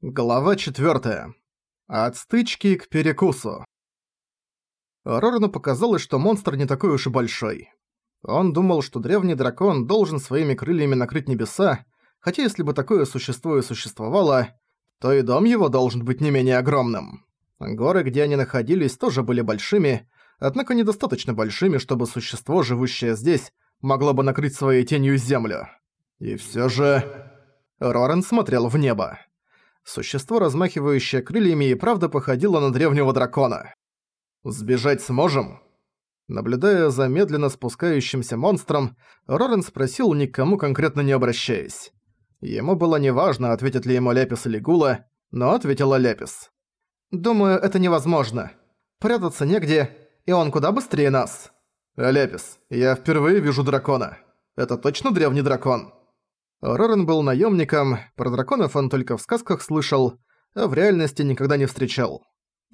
Глава 4. От стычки к перекусу. Рорану показалось, что монстр не такой уж и большой. Он думал, что древний дракон должен своими крыльями накрыть небеса, хотя если бы такое существо и существовало, то и дом его должен быть не менее огромным. Горы, где они находились, тоже были большими, однако недостаточно большими, чтобы существо, живущее здесь, могло бы накрыть своей тенью землю. И всё же... Роран смотрел в небо. Существо, размахивающее крыльями, и правда походило на древнего дракона. «Сбежать сможем?» Наблюдая за медленно спускающимся монстром, Рорен спросил, никому конкретно не обращаясь. Ему было неважно, ответит ли ему Ляпис или Гула, но ответила Ляпис. «Думаю, это невозможно. Прятаться негде, и он куда быстрее нас». «Ляпис, я впервые вижу дракона. Это точно древний дракон?» Рорен был наемником, про драконов он только в сказках слышал, а в реальности никогда не встречал.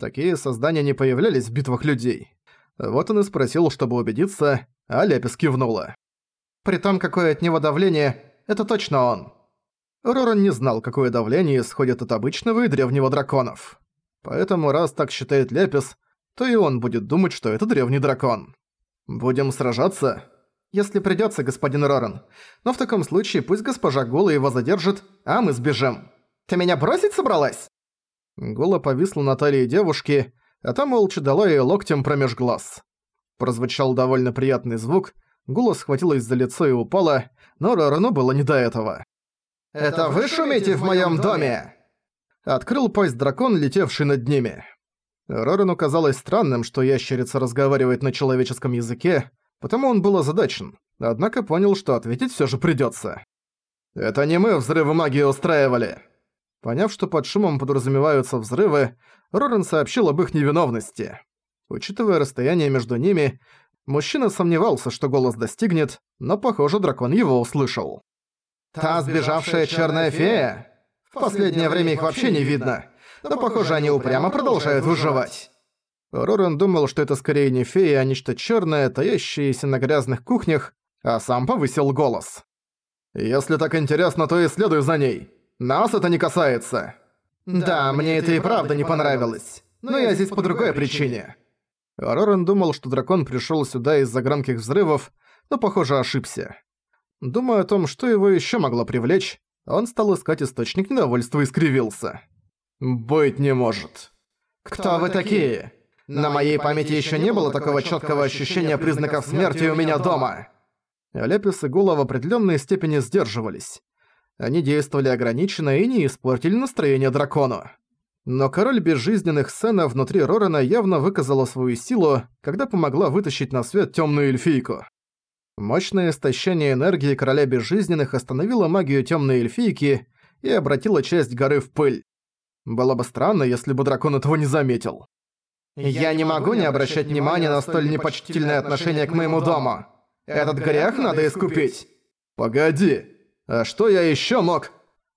Такие создания не появлялись в битвах людей. Вот он и спросил, чтобы убедиться, а Ляпис кивнула. «При том, какое от него давление, это точно он». Роран не знал, какое давление исходит от обычного и древнего драконов. Поэтому раз так считает Ляпис, то и он будет думать, что это древний дракон. «Будем сражаться?» Если придётся, господин Роран. Но в таком случае пусть госпожа Гула его задержит, а мы сбежим. Ты меня бросить собралась?» Гула повисла на талии девушки, а та молча дала ей локтем промеж глаз. Прозвучал довольно приятный звук, Гула схватилась за лицо и упала, но Рорану было не до этого. «Это вы шумите в моём доме?» Открыл пасть дракон, летевший над ними. Рорану казалось странным, что ящерица разговаривает на человеческом языке, потому он был озадачен, однако понял, что ответить всё же придётся. «Это не мы взрывы магии устраивали!» Поняв, что под шумом подразумеваются взрывы, Рорен сообщил об их невиновности. Учитывая расстояние между ними, мужчина сомневался, что голос достигнет, но, похоже, дракон его услышал. «Та сбежавшая черная фея? В последнее время их вообще не видно, но, похоже, они упрямо продолжают выживать». Роран думал, что это скорее не фея, а нечто чёрное, таящееся на грязных кухнях, а сам повысил голос. «Если так интересно, то и следуй за ней. Нас это не касается». «Да, мне это и правда не понравилось. Но я здесь по другой причине». Роран думал, что дракон пришёл сюда из-за громких взрывов, но, похоже, ошибся. Думая о том, что его ещё могло привлечь, он стал искать источник недовольства и скривился. «Быть не может». «Кто, Кто вы такие?» На моей памяти еще не было такого четкого ощущения признаков смерти у меня дома. Лепис и Гула в определенной степени сдерживались. Они действовали ограниченно и не испортили настроение дракону. Но король безжизненных сцена внутри Рорена явно выказала свою силу, когда помогла вытащить на свет темную эльфийку. Мощное истощение энергии короля безжизненных остановило магию темной эльфийки и обратило часть горы в пыль. Было бы странно, если бы дракон этого не заметил. Я не могу не обращать внимания на столь непочтительное отношение к моему дому. Этот грех надо искупить. Погоди, а что я еще мог?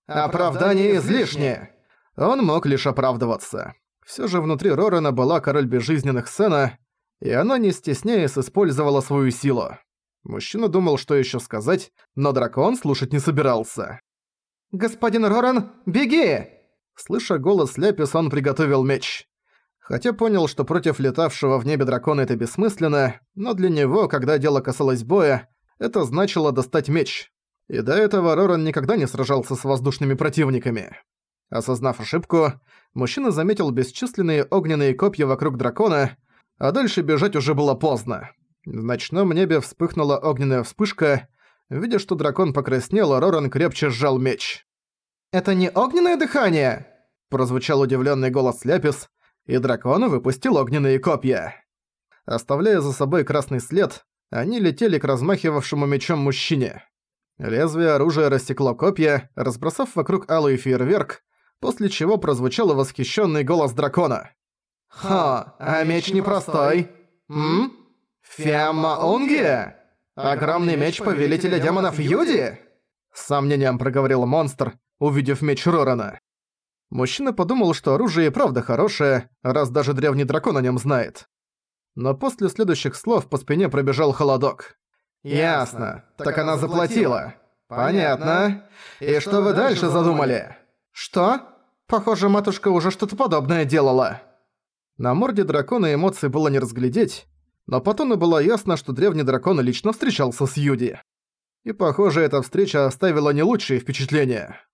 Оправдание излишнее. Он мог лишь оправдываться. Все же внутри Рорена была король безжизненных сцена, и она не стесняясь использовала свою силу. Мужчина думал, что еще сказать, но дракон слушать не собирался. «Господин Роран, беги!» Слыша голос Ляпис, он приготовил меч. Хотя понял, что против летавшего в небе дракона это бессмысленно, но для него, когда дело касалось боя, это значило достать меч. И до этого Роран никогда не сражался с воздушными противниками. Осознав ошибку, мужчина заметил бесчисленные огненные копья вокруг дракона, а дальше бежать уже было поздно. В ночном небе вспыхнула огненная вспышка. Видя, что дракон покраснел, Роран крепче сжал меч. «Это не огненное дыхание?» Прозвучал удивленный голос Ляпис, и дракон выпустил огненные копья. Оставляя за собой красный след, они летели к размахивавшему мечом мужчине. Лезвие оружия рассекло копья, разбросав вокруг алый фейерверк, после чего прозвучал восхищенный голос дракона. «Ха, а меч непростой. М? Фиамма Унги? Огромный меч Повелителя Демонов Юди?» С сомнением проговорил монстр, увидев меч Рорана. Мужчина подумал, что оружие и правда хорошее, раз даже древний дракон о нем знает. Но после следующих слов по спине пробежал холодок. «Ясно. Так она заплатила. Понятно. И что вы дальше задумали?» «Что?» Похоже, матушка уже что-то подобное делала. На морде дракона эмоций было не разглядеть, но по тону было ясно, что древний дракон лично встречался с Юди. И, похоже, эта встреча оставила не лучшие впечатления.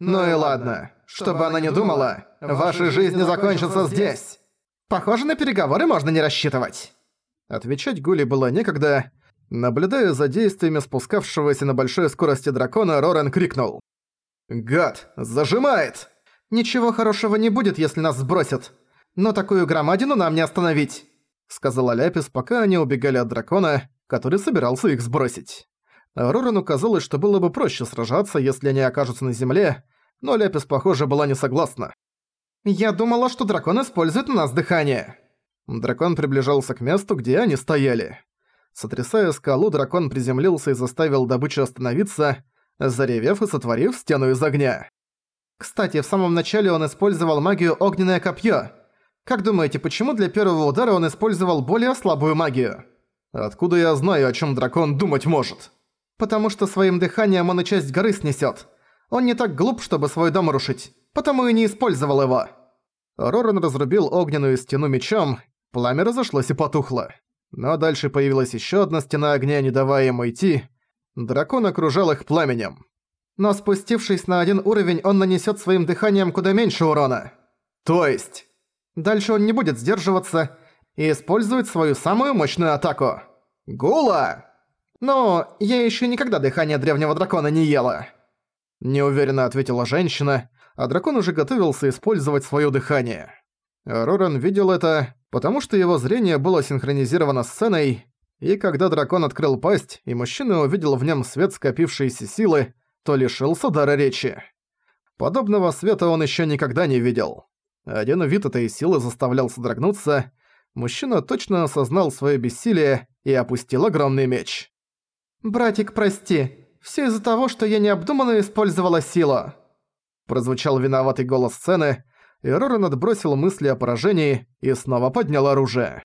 «Ну и ладно, чтобы она не думала, ваши жизни закончатся здесь. Похоже, на переговоры можно не рассчитывать». Отвечать Гули было некогда. Наблюдая за действиями спускавшегося на большой скорости дракона, Рорен крикнул. «Гад! Зажимает!» «Ничего хорошего не будет, если нас сбросят но такую громадину нам не остановить», — сказала Ляпис, пока они убегали от дракона, который собирался их сбросить. Рорану казалось, что было бы проще сражаться, если они окажутся на земле, но Ляпис, похоже, была не согласна. «Я думала, что дракон использует на нас дыхание». Дракон приближался к месту, где они стояли. Сотрясая скалу, дракон приземлился и заставил добычу остановиться, заревев и сотворив стену из огня. Кстати, в самом начале он использовал магию «Огненное копье», как думаете, почему для первого удара он использовал более слабую магию? Откуда я знаю, о чем дракон думать может? Потому что своим дыханием он и часть горы снесет. Он не так глуп, чтобы свой дом рушить, потому и не использовал его. Роран разрубил огненную стену мечом, пламя разошлось и потухло. Но дальше появилась еще одна стена огня, не давая ему идти. Дракон окружал их пламенем. Но спустившись на один уровень, он нанесет своим дыханием куда меньше урона. То есть... Дальше он не будет сдерживаться и использует свою самую мощную атаку. Гула! Но я еще никогда дыхание древнего дракона не ела. Неуверенно ответила женщина, а дракон уже готовился использовать свое дыхание. Роран видел это, потому что его зрение было синхронизировано с сценой, и когда дракон открыл пасть, и мужчина увидел в нем свет скопившейся силы, то лишился дара речи. Подобного света он еще никогда не видел. Один вид этой силы заставлял содрогнуться. Мужчина точно осознал свое бессилие и опустил огромный меч. «Братик, прости. Все из-за того, что я необдуманно использовала силу». Прозвучал виноватый голос сцены, и Роран отбросил мысли о поражении и снова поднял оружие.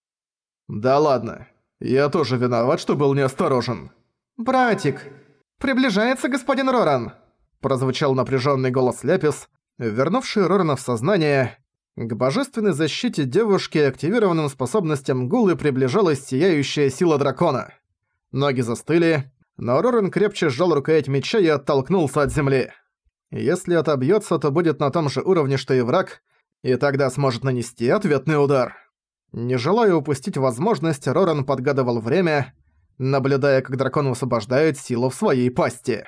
«Да ладно. Я тоже виноват, что был неосторожен». «Братик, приближается господин Роран!» Прозвучал напряженный голос Ляпис, вернувший Рорана в сознание, к божественной защите девушки активированным способностям Гулы приближалась сияющая сила дракона. Ноги застыли, но Рорен крепче сжал рукоять меча и оттолкнулся от земли. Если отобьётся, то будет на том же уровне, что и враг, и тогда сможет нанести ответный удар. Не желая упустить возможность, Роран подгадывал время, наблюдая, как дракон высвобождает силу в своей пасти.